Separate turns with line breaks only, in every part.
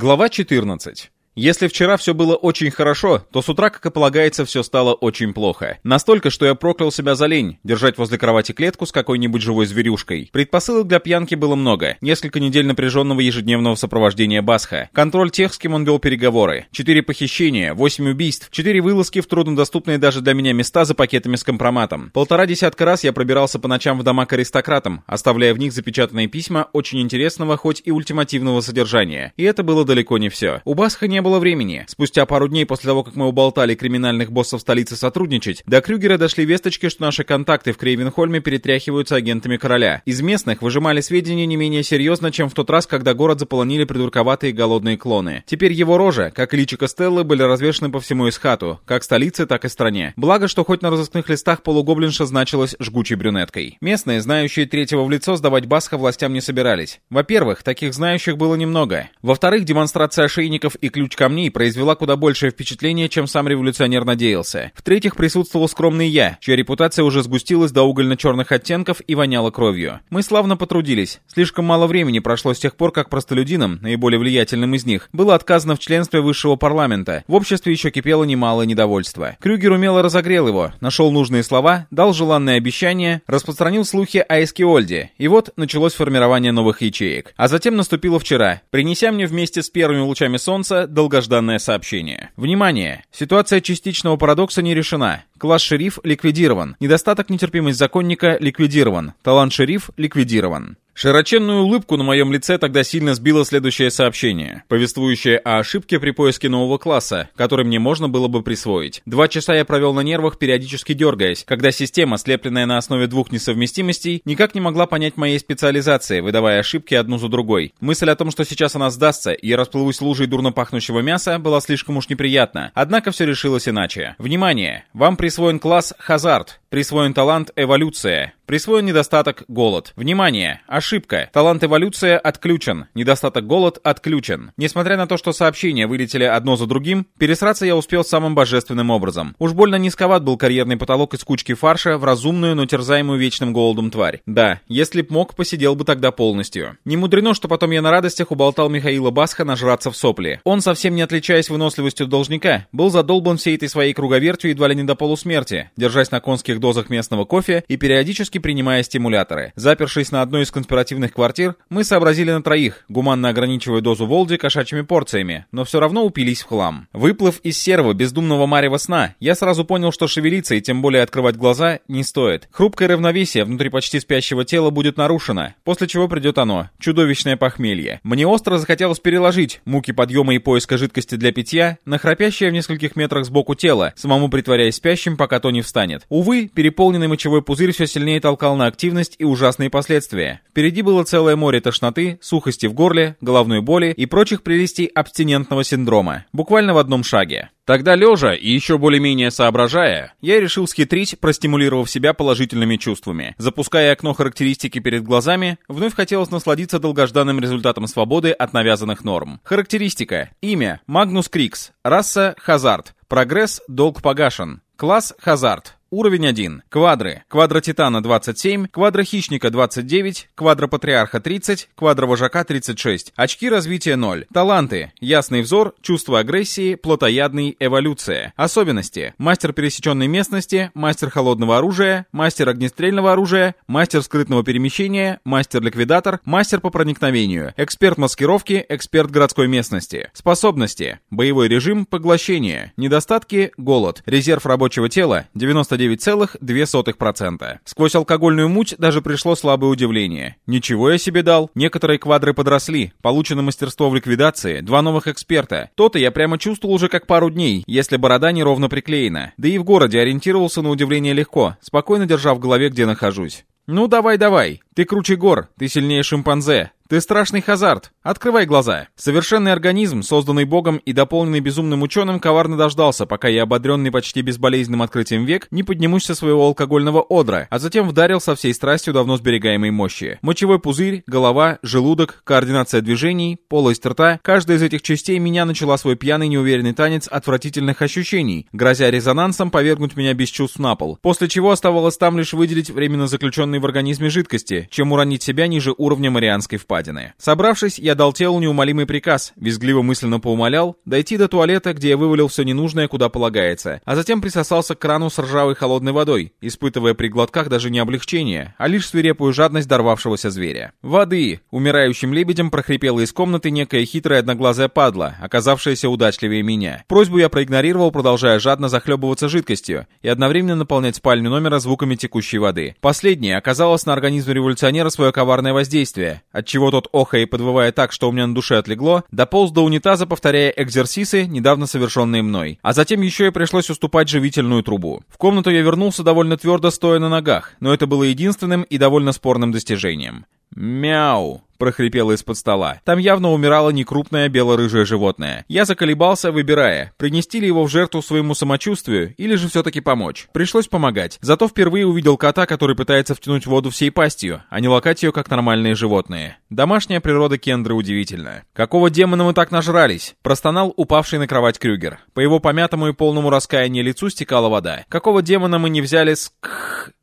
Глава 14. Если вчера все было очень хорошо, то с утра, как и полагается, все стало очень плохо. Настолько, что я проклял себя за лень, держать возле кровати клетку с какой-нибудь живой зверюшкой. Предпосылок для пьянки было много. Несколько недель напряженного ежедневного сопровождения Басха. Контроль тех, с кем он вел переговоры. Четыре похищения, восемь убийств, четыре вылазки в труднодоступные даже для меня места за пакетами с компроматом. Полтора десятка раз я пробирался по ночам в дома к аристократам, оставляя в них запечатанные письма очень интересного, хоть и ультимативного содержания. И это было далеко не все. У Басха не было времени. Спустя пару дней после того, как мы уболтали криминальных боссов столицы сотрудничать, до Крюгера дошли весточки, что наши контакты в Крейвенхольме перетряхиваются агентами короля. Из местных выжимали сведения не менее серьезно, чем в тот раз, когда город заполонили придурковатые голодные клоны. Теперь его рожа, как и личико Стеллы, были развешаны по всему Исхату, как столице, так и стране. Благо, что хоть на разыскных листах полугоблинша значилась жгучей брюнеткой. Местные, знающие третьего в лицо, сдавать Басха властям не собирались. Во-первых, таких знающих было немного. Во-вторых, демонстрация ошейников и ключ камней произвела куда большее впечатление, чем сам революционер надеялся. В-третьих, присутствовал скромный я, чья репутация уже сгустилась до угольно-черных оттенков и воняла кровью. Мы славно потрудились. Слишком мало времени прошло с тех пор, как простолюдинам, наиболее влиятельным из них, было отказано в членстве высшего парламента. В обществе еще кипело немало недовольства. Крюгер умело разогрел его, нашел нужные слова, дал желанные обещания, распространил слухи о Эскиольде. И вот началось формирование новых ячеек. А затем наступило вчера, принеся мне вместе с первыми лучами солнца долгожданное сообщение. Внимание! Ситуация частичного парадокса не решена. Класс шериф ликвидирован. Недостаток нетерпимость законника ликвидирован. Талант шериф ликвидирован. Широченную улыбку на моем лице тогда сильно сбило следующее сообщение, повествующее о ошибке при поиске нового класса, который мне можно было бы присвоить. Два часа я провел на нервах, периодически дергаясь, когда система, слепленная на основе двух несовместимостей, никак не могла понять моей специализации, выдавая ошибки одну за другой. Мысль о том, что сейчас она сдастся, и я расплывусь лужей дурно пахнущего мяса, была слишком уж неприятна. Однако все решилось иначе. Внимание! Вам присвоен класс «Хазард», присвоен талант «Эволюция», Присвоен недостаток голод. Внимание! Ошибка. Талант эволюция отключен. Недостаток голод отключен. Несмотря на то, что сообщения вылетели одно за другим, пересраться я успел самым божественным образом. Уж больно низковат был карьерный потолок из кучки фарша в разумную, но терзаемую вечным голодом тварь. Да, если б мог, посидел бы тогда полностью. Не мудрено, что потом я на радостях уболтал Михаила Басха нажраться в сопли. Он, совсем не отличаясь выносливостью должника, был задолбан всей этой своей круговертью едва ли не до полусмерти, держась на конских дозах местного кофе и периодически принимая стимуляторы. Запершись на одной из конспиративных квартир, мы сообразили на троих, гуманно ограничивая дозу Волди кошачьими порциями, но все равно упились в хлам. Выплыв из серого бездумного марева сна, я сразу понял, что шевелиться и тем более открывать глаза не стоит. Хрупкое равновесие внутри почти спящего тела будет нарушено, после чего придет оно, чудовищное похмелье. Мне остро захотелось переложить муки подъема и поиска жидкости для питья на храпящее в нескольких метрах сбоку тело, самому притворяясь спящим, пока то не встанет. Увы, переполненный мочевой пузырь все сильнее толкал на активность и ужасные последствия. Впереди было целое море тошноты, сухости в горле, головной боли и прочих прелестей абстинентного синдрома. Буквально в одном шаге. Тогда лежа и еще более-менее соображая, я решил схитрить, простимулировав себя положительными чувствами. Запуская окно характеристики перед глазами, вновь хотелось насладиться долгожданным результатом свободы от навязанных норм. Характеристика. Имя. Магнус Крикс. Раса. Хазард. Прогресс. Долг погашен. Класс. Хазард. Уровень 1. Квадры. Квадра Титана 27, Квадра Хищника 29, Квадра Патриарха 30, Квадра Вожака 36. Очки развития 0. Таланты. Ясный взор, чувство агрессии, плотоядный, эволюция. Особенности. Мастер пересеченной местности, мастер холодного оружия, мастер огнестрельного оружия, мастер скрытного перемещения, мастер-ликвидатор, мастер по проникновению, эксперт маскировки, эксперт городской местности. Способности. Боевой режим, поглощение. Недостатки, голод. Резерв рабочего тела 90 99,2%. Сквозь алкогольную муть даже пришло слабое удивление. Ничего я себе дал. Некоторые квадры подросли. Получено мастерство в ликвидации, два новых эксперта. То-то я прямо чувствовал уже как пару дней, если борода неровно приклеена. Да и в городе ориентировался на удивление легко, спокойно держа в голове, где нахожусь. «Ну давай-давай, ты круче гор, ты сильнее шимпанзе, ты страшный хазард. Открывай глаза. Совершенный организм, созданный Богом и дополненный безумным ученым, коварно дождался, пока я, ободренный почти безболезненным открытием век, не поднимусь со своего алкогольного одра, а затем вдарил со всей страстью давно сберегаемой мощи. Мочевой пузырь, голова, желудок, координация движений, полость рта, каждая из этих частей меня начала свой пьяный неуверенный танец отвратительных ощущений, грозя резонансом повергнуть меня без чувств на пол, после чего оставалось там лишь выделить временно заключенный размещенной в организме жидкости, чем уронить себя ниже уровня Марианской впадины. Собравшись, я дал телу неумолимый приказ, визгливо мысленно поумолял, дойти до туалета, где я вывалил все ненужное, куда полагается, а затем присосался к крану с ржавой холодной водой, испытывая при глотках даже не облегчение, а лишь свирепую жадность дорвавшегося зверя. «Воды!» — умирающим лебедем прохрипела из комнаты некая хитрая одноглазая падла, оказавшаяся удачливее меня. Просьбу я проигнорировал, продолжая жадно захлебываться жидкостью и одновременно наполнять спальню номера звуками текущей воды. Последнее оказалось на организм революционера свое коварное воздействие, отчего тот, охая и подвывая так, что у меня на душе отлегло, дополз до унитаза, повторяя экзерсисы, недавно совершенные мной. А затем еще и пришлось уступать живительную трубу. В комнату я вернулся довольно твердо, стоя на ногах, но это было единственным и довольно спорным достижением. «Мяу!» прохрипело из-под стола. Там явно умирало некрупное бело-рыжее животное. Я заколебался, выбирая, принести ли его в жертву своему самочувствию или же все-таки помочь. Пришлось помогать. Зато впервые увидел кота, который пытается втянуть воду всей пастью, а не лакать ее, как нормальные животные. Домашняя природа Кендры удивительна. «Какого демона мы так нажрались?» Простонал упавший на кровать Крюгер. По его помятому и полному раскаяния лицу стекала вода. «Какого демона мы не взяли с...»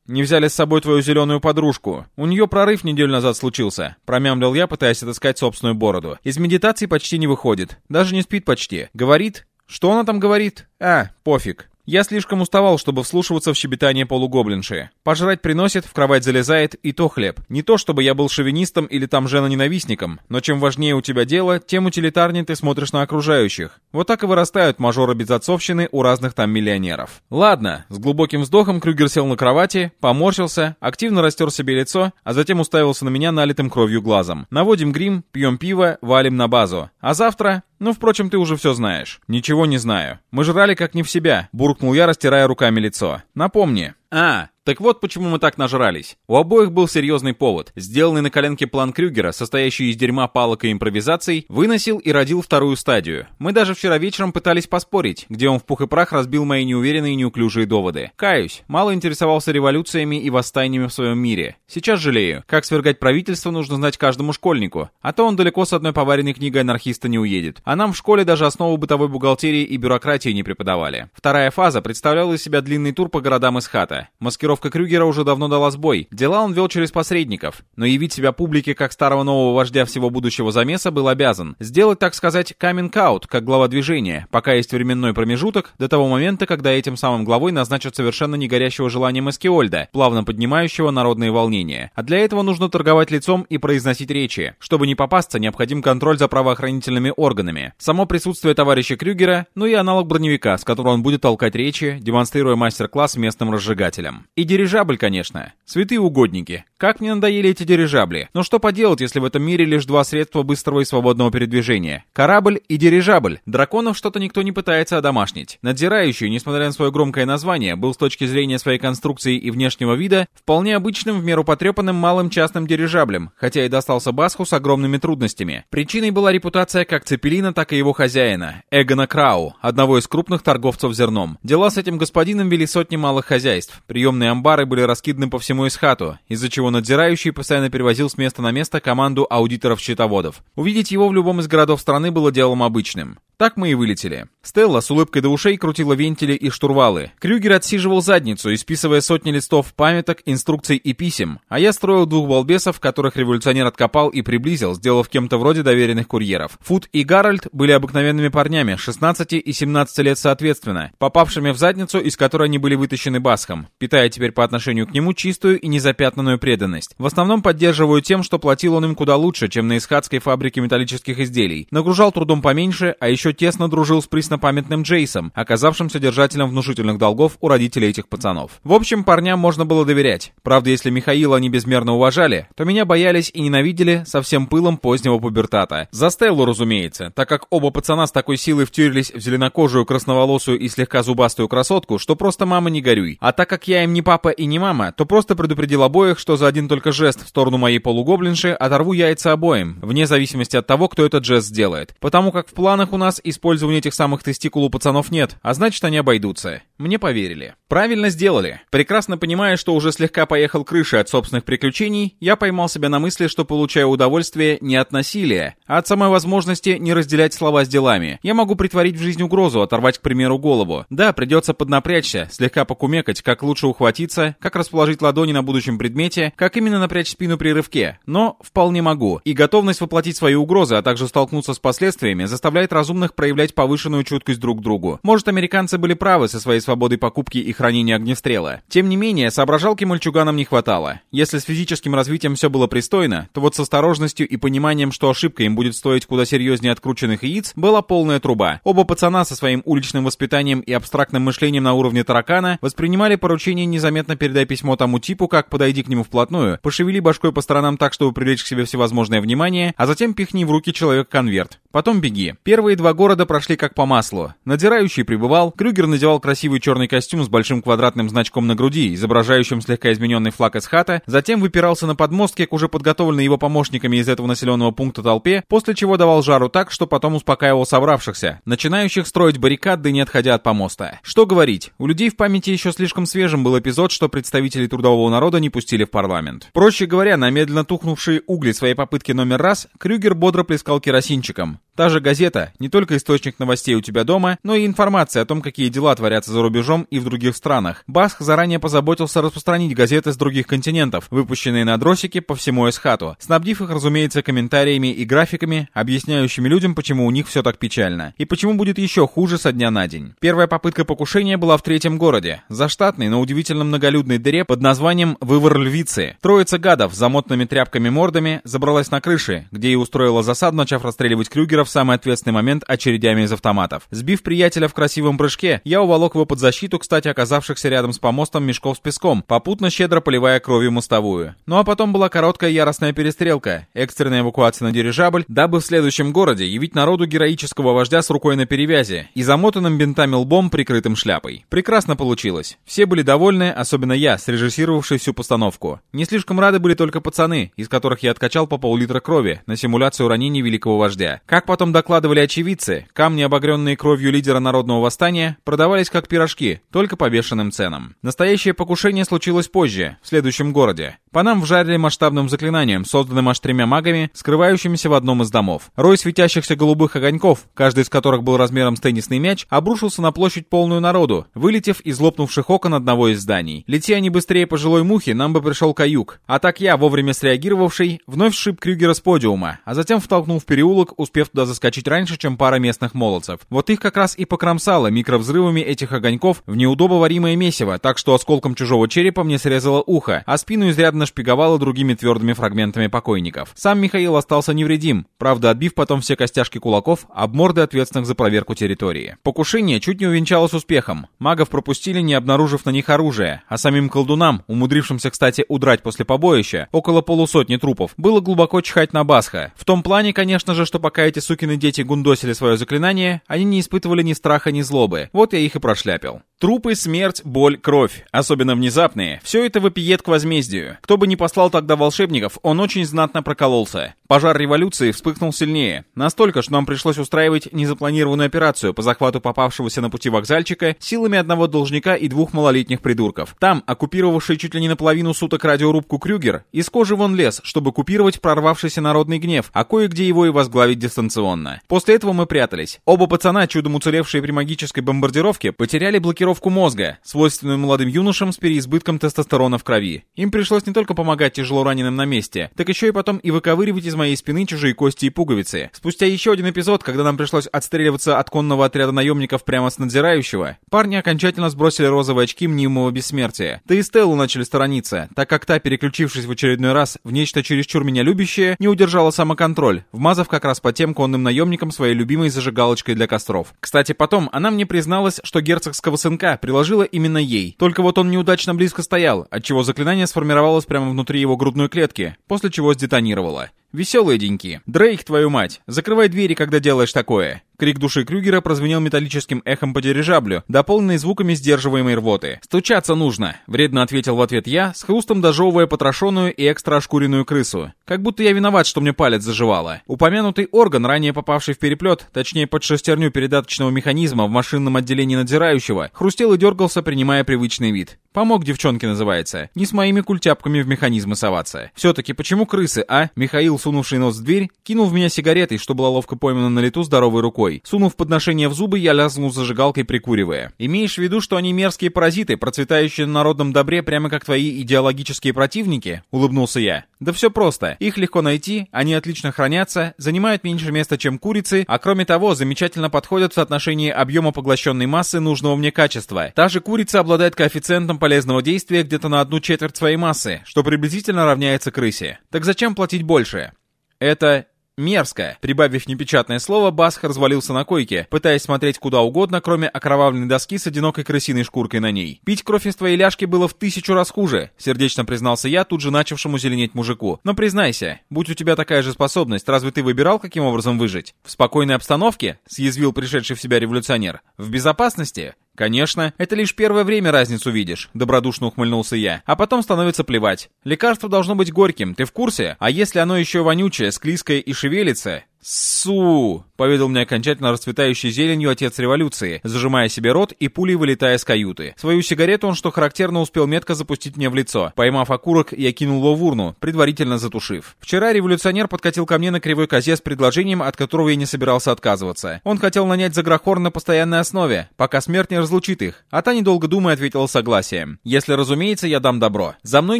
«Не взяли с собой твою зеленую подружку. У нее прорыв неделю назад случился», — промямлил я, пытаясь отыскать собственную бороду. «Из медитации почти не выходит. Даже не спит почти. Говорит...» «Что она там говорит?» «А, пофиг. Я слишком уставал, чтобы вслушиваться в щебетание полугоблинши. Пожрать приносит, в кровать залезает, и то хлеб. Не то, чтобы я был шовинистом или там женоненавистником, но чем важнее у тебя дело, тем утилитарнее ты смотришь на окружающих. Вот так и вырастают мажоры безотцовщины у разных там миллионеров. Ладно, с глубоким вздохом Крюгер сел на кровати, поморщился, активно растер себе лицо, а затем уставился на меня налитым кровью глазом. Наводим грим, пьем пиво, валим на базу. А завтра ну, впрочем, ты уже все знаешь. Ничего не знаю. Мы жрали как не в себя, буркнул я, растирая руками лицо. Напомни. А, так вот почему мы так нажрались. У обоих был серьезный повод. Сделанный на коленке план Крюгера, состоящий из дерьма, палок и импровизаций, выносил и родил вторую стадию. Мы даже вчера вечером пытались поспорить, где он в пух и прах разбил мои неуверенные и неуклюжие доводы. Каюсь, мало интересовался революциями и восстаниями в своем мире. Сейчас жалею. Как свергать правительство нужно знать каждому школьнику. А то он далеко с одной поваренной книгой анархиста не уедет. А нам в школе даже основу бытовой бухгалтерии и бюрократии не преподавали. Вторая фаза представляла из себя длинный тур по городам из хата. Маскировка Маскировка Крюгера уже давно дала сбой. Дела он вел через посредников. Но явить себя публике как старого нового вождя всего будущего замеса был обязан. Сделать, так сказать, каминг-аут, как глава движения, пока есть временной промежуток, до того момента, когда этим самым главой назначат совершенно не горящего желанием Эскиольда, плавно поднимающего народные волнения. А для этого нужно торговать лицом и произносить речи. Чтобы не попасться, необходим контроль за правоохранительными органами. Само присутствие товарища Крюгера, ну и аналог броневика, с которого он будет толкать речи, демонстрируя мастер-класс местным разжигателям. И дирижабль, конечно. Святые угодники. Как мне надоели эти дирижабли. Но что поделать, если в этом мире лишь два средства быстрого и свободного передвижения? Корабль и дирижабль. Драконов что-то никто не пытается одомашнить. Надзирающий, несмотря на свое громкое название, был с точки зрения своей конструкции и внешнего вида вполне обычным, в меру потрепанным малым частным дирижаблем, хотя и достался Басху с огромными трудностями. Причиной была репутация как Цепелина, так и его хозяина, Эгона Крау, одного из крупных торговцев зерном. Дела с этим господином вели сотни малых хозяйств. Приемные амбары были раскиданы по всему Исхату, из-за чего надзирающий постоянно перевозил с места на место команду аудиторов-счетоводов. Увидеть его в любом из городов страны было делом обычным. Так мы и вылетели. Стелла с улыбкой до ушей крутила вентили и штурвалы. Крюгер отсиживал задницу, исписывая сотни листов памяток, инструкций и писем, а я строил двух балбесов, которых революционер откопал и приблизил, сделав кем-то вроде доверенных курьеров. Фуд и Гарольд были обыкновенными парнями, 16 и 17 лет соответственно, попавшими в задницу, из которой они были вытащены Басхом, питая теперь по отношению к нему чистую и незапятнанную преданность. В основном поддерживаю тем, что платил он им куда лучше, чем на исхадской фабрике металлических изделий. Нагружал трудом поменьше, а еще еще тесно дружил с преснопамятным Джейсом, оказавшимся держателем внушительных долгов у родителей этих пацанов. В общем, парням можно было доверять. Правда, если Михаила они безмерно уважали, то меня боялись и ненавидели со всем пылом позднего пубертата. За Стеллу, разумеется, так как оба пацана с такой силой втюрились в зеленокожую, красноволосую и слегка зубастую красотку, что просто мама не горюй. А так как я им не папа и не мама, то просто предупредил обоих, что за один только жест в сторону моей полугоблинши оторву яйца обоим, вне зависимости от того, кто этот жест сделает. Потому как в планах у нас раз использования этих самых тестикул у пацанов нет, а значит они обойдутся. Мне поверили. Правильно сделали. Прекрасно понимая, что уже слегка поехал крышей от собственных приключений, я поймал себя на мысли, что получаю удовольствие не от насилия, а от самой возможности не разделять слова с делами. Я могу притворить в жизнь угрозу, оторвать, к примеру, голову. Да, придется поднапрячься, слегка покумекать, как лучше ухватиться, как расположить ладони на будущем предмете, как именно напрячь спину при рывке. Но вполне могу. И готовность воплотить свои угрозы, а также столкнуться с последствиями, заставляет разумных проявлять повышенную чуткость друг к другу. Может, американцы были правы со своей свободой покупки и хранения огнестрела. Тем не менее, соображалки мальчуганам не хватало. Если с физическим развитием все было пристойно, то вот с осторожностью и пониманием, что ошибка им будет стоить куда серьезнее открученных яиц, была полная труба. Оба пацана со своим уличным воспитанием и абстрактным мышлением на уровне таракана воспринимали поручение незаметно передай письмо тому типу, как подойди к нему вплотную, пошевели башкой по сторонам так, чтобы привлечь к себе всевозможное внимание, а затем пихни в руки человек конверт. Потом беги. Первые два города прошли как по маслу. Надирающий прибывал, Крюгер надевал красивый черный костюм с большим квадратным значком на груди, изображающим слегка измененный флаг из хата, затем выпирался на подмостке к уже подготовленной его помощниками из этого населенного пункта толпе, после чего давал жару так, что потом успокаивал собравшихся, начинающих строить баррикады, не отходя от помоста. Что говорить, у людей в памяти еще слишком свежим был эпизод, что представители трудового народа не пустили в парламент. Проще говоря, на медленно тухнувшие угли своей попытки номер раз, Крюгер бодро плескал керосинчиком. Та же газета, не только источник новостей у тебя дома, но и информация о том, какие дела творятся за рубежом и в других странах. Басх заранее позаботился распространить газеты с других континентов, выпущенные на дросике по всему Эсхату, снабдив их, разумеется, комментариями и графиками, объясняющими людям, почему у них все так печально, и почему будет еще хуже со дня на день. Первая попытка покушения была в третьем городе, заштатной, но удивительно многолюдной дыре под названием Вывор Львицы. Троица гадов с замотанными тряпками мордами забралась на крыши, где и устроила засаду, начав расстреливать Крюгеров в самый ответственный момент очередями из автоматов. Сбив приятеля в красивом прыжке, я уволок его под защиту, кстати, оказавшихся рядом с помостом мешков с песком, попутно щедро поливая кровью мостовую. Ну а потом была короткая яростная перестрелка, экстренная эвакуация на дирижабль, дабы в следующем городе явить народу героического вождя с рукой на перевязи и замотанным бинтами лбом, прикрытым шляпой. Прекрасно получилось. Все были довольны, особенно я, срежиссировавший всю постановку. Не слишком рады были только пацаны, из которых я откачал по пол-литра крови на симуляцию ранений великого вождя. Как по потом докладывали очевидцы, камни, обогренные кровью лидера народного восстания, продавались как пирожки, только по бешеным ценам. Настоящее покушение случилось позже, в следующем городе. По нам вжарили масштабным заклинанием, созданным аж тремя магами, скрывающимися в одном из домов. Рой светящихся голубых огоньков, каждый из которых был размером с теннисный мяч, обрушился на площадь полную народу, вылетев из лопнувших окон одного из зданий. Лети они быстрее пожилой мухи, нам бы пришел каюк. А так я, вовремя среагировавший, вновь сшиб Крюгера с подиума, а затем втолкнул в переулок, успев туда заскочить раньше, чем пара местных молодцев. Вот их как раз и покромсало микровзрывами этих огоньков в неудобоваримое месиво, так что осколком чужого черепа мне срезало ухо, а спину изрядно нашпиговало другими твердыми фрагментами покойников. Сам Михаил остался невредим, правда отбив потом все костяшки кулаков об морды ответственных за проверку территории. Покушение чуть не увенчалось успехом. Магов пропустили, не обнаружив на них оружие, а самим колдунам, умудрившимся, кстати, удрать после побоища, около полусотни трупов, было глубоко чихать на Басха. В том плане, конечно же, что пока эти сукины дети гундосили свое заклинание, они не испытывали ни страха, ни злобы. Вот я их и прошляпил. Трупы, смерть, боль, кровь. Особенно внезапные. Все это вопиет к возмездию. Кто бы ни послал тогда волшебников, он очень знатно прокололся. Пожар революции вспыхнул сильнее. Настолько, что нам пришлось устраивать незапланированную операцию по захвату попавшегося на пути вокзальчика силами одного должника и двух малолетних придурков. Там, оккупировавший чуть ли не наполовину суток радиорубку Крюгер, из кожи вон лез, чтобы купировать прорвавшийся народный гнев, а кое-где его и возглавить дистанционно. После этого мы прятались. Оба пацана, чудом уцелевшие при магической бомбардировке, потеряли блокировку блокировку мозга, свойственную молодым юношам с переизбытком тестостерона в крови. Им пришлось не только помогать тяжело раненым на месте, так еще и потом и выковыривать из моей спины чужие кости и пуговицы. Спустя еще один эпизод, когда нам пришлось отстреливаться от конного отряда наемников прямо с надзирающего, парни окончательно сбросили розовые очки мнимого бессмертия. Да и Стеллу начали сторониться, так как та, переключившись в очередной раз в нечто чересчур меня любящее, не удержала самоконтроль, вмазав как раз по тем конным наемникам своей любимой зажигалочкой для костров. Кстати, потом она мне призналась, что герцогского сынка клинка приложила именно ей. Только вот он неудачно близко стоял, отчего заклинание сформировалось прямо внутри его грудной клетки, после чего сдетонировало. Веселые деньки. Дрейк, твою мать, закрывай двери, когда делаешь такое. Крик души Крюгера прозвенел металлическим эхом по дирижаблю, дополненный звуками сдерживаемой рвоты. «Стучаться нужно!» — вредно ответил в ответ я, с хрустом дожевывая потрошенную и экстра ошкуренную крысу. Как будто я виноват, что мне палец заживало. Упомянутый орган, ранее попавший в переплет, точнее под шестерню передаточного механизма в машинном отделении надзирающего, хрустел и дергался, принимая привычный вид. Помог девчонке называется. Не с моими культяпками в механизмы соваться. Все-таки почему крысы, а? Михаил, сунувший нос в дверь, кинул в меня сигаретой, что была ловко поймана на лету здоровой рукой. Сунув подношение в зубы, я лязнул зажигалкой, прикуривая. «Имеешь в виду, что они мерзкие паразиты, процветающие на народном добре, прямо как твои идеологические противники?» — улыбнулся я. «Да все просто. Их легко найти, они отлично хранятся, занимают меньше места, чем курицы, а кроме того, замечательно подходят в соотношении объема поглощенной массы нужного мне качества. Та же курица обладает коэффициентом полезного действия где-то на одну четверть своей массы, что приблизительно равняется крысе. Так зачем платить больше?» Это Мерзко. Прибавив непечатное слово, Басх развалился на койке, пытаясь смотреть куда угодно, кроме окровавленной доски с одинокой крысиной шкуркой на ней. Пить кровь из твоей ляжки было в тысячу раз хуже, сердечно признался я, тут же начавшему зеленеть мужику. Но признайся, будь у тебя такая же способность, разве ты выбирал, каким образом выжить? В спокойной обстановке? Съязвил пришедший в себя революционер. В безопасности? «Конечно, это лишь первое время разницу видишь», — добродушно ухмыльнулся я. «А потом становится плевать. Лекарство должно быть горьким, ты в курсе? А если оно еще вонючее, склизкое и шевелится, «Су!» — поведал мне окончательно расцветающий зеленью отец революции, зажимая себе рот и пулей вылетая с каюты. Свою сигарету он, что характерно, успел метко запустить мне в лицо. Поймав окурок, я кинул его в урну, предварительно затушив. Вчера революционер подкатил ко мне на кривой козе с предложением, от которого я не собирался отказываться. Он хотел нанять Заграхор на постоянной основе, пока смерть не разлучит их. А та, недолго думая, ответила согласием. Если, разумеется, я дам добро. За мной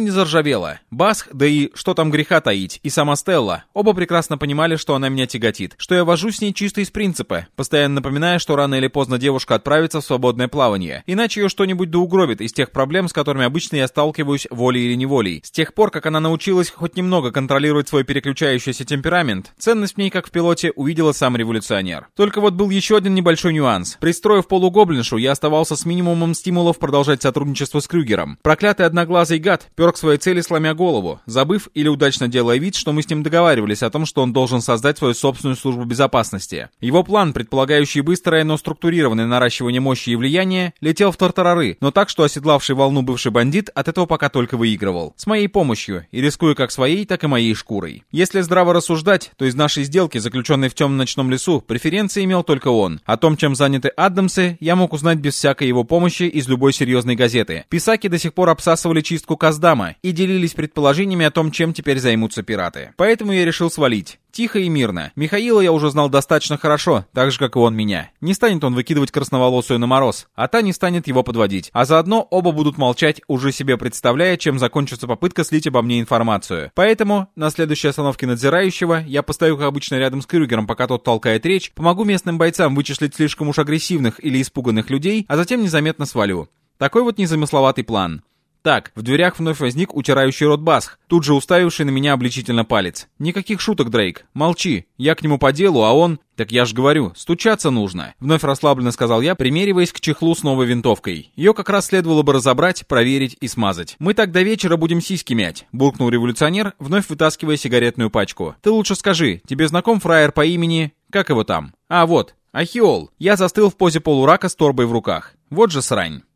не заржавело. Басх, да и что там греха таить, и сама Стелла. Оба прекрасно понимали, что она меня тяготит, что я вожусь с ней чисто из принципа, постоянно напоминая, что рано или поздно девушка отправится в свободное плавание, иначе ее что-нибудь да угробит из тех проблем, с которыми обычно я сталкиваюсь волей или неволей. С тех пор, как она научилась хоть немного контролировать свой переключающийся темперамент, ценность в ней, как в пилоте, увидела сам революционер. Только вот был еще один небольшой нюанс. Пристроив полугоблиншу, я оставался с минимумом стимулов продолжать сотрудничество с Крюгером. Проклятый одноглазый гад пер к своей цели сломя голову, забыв или удачно делая вид, что мы с ним договаривались о том, что он должен создать свою собственную службу безопасности. Его план, предполагающий быстрое, но структурированное наращивание мощи и влияния, летел в тартарары, но так, что оседлавший волну бывший бандит от этого пока только выигрывал. С моей помощью, и рискуя как своей, так и моей шкурой. Если здраво рассуждать, то из нашей сделки, заключенной в темном ночном лесу, преференции имел только он. О том, чем заняты Адамсы, я мог узнать без всякой его помощи из любой серьезной газеты. Писаки до сих пор обсасывали чистку Каздама и делились предположениями о том, чем теперь займутся пираты. Поэтому я решил свалить. Тихо и мирно. Михаила я уже знал достаточно хорошо, так же, как и он меня. Не станет он выкидывать красноволосую на мороз, а та не станет его подводить. А заодно оба будут молчать, уже себе представляя, чем закончится попытка слить обо мне информацию. Поэтому на следующей остановке надзирающего я постою, как обычно, рядом с Крюгером, пока тот толкает речь, помогу местным бойцам вычислить слишком уж агрессивных или испуганных людей, а затем незаметно свалю. Такой вот незамысловатый план. Так, в дверях вновь возник утирающий рот Басх, тут же уставивший на меня обличительно палец. Никаких шуток, Дрейк. Молчи. Я к нему по делу, а он... Так я ж говорю, стучаться нужно. Вновь расслабленно сказал я, примериваясь к чехлу с новой винтовкой. Ее как раз следовало бы разобрать, проверить и смазать. Мы так до вечера будем сиськи мять, буркнул революционер, вновь вытаскивая сигаретную пачку. Ты лучше скажи, тебе знаком фраер по имени... Как его там? А, вот, Ахиол. Я застыл в позе полурака с торбой в руках. Вот же срань.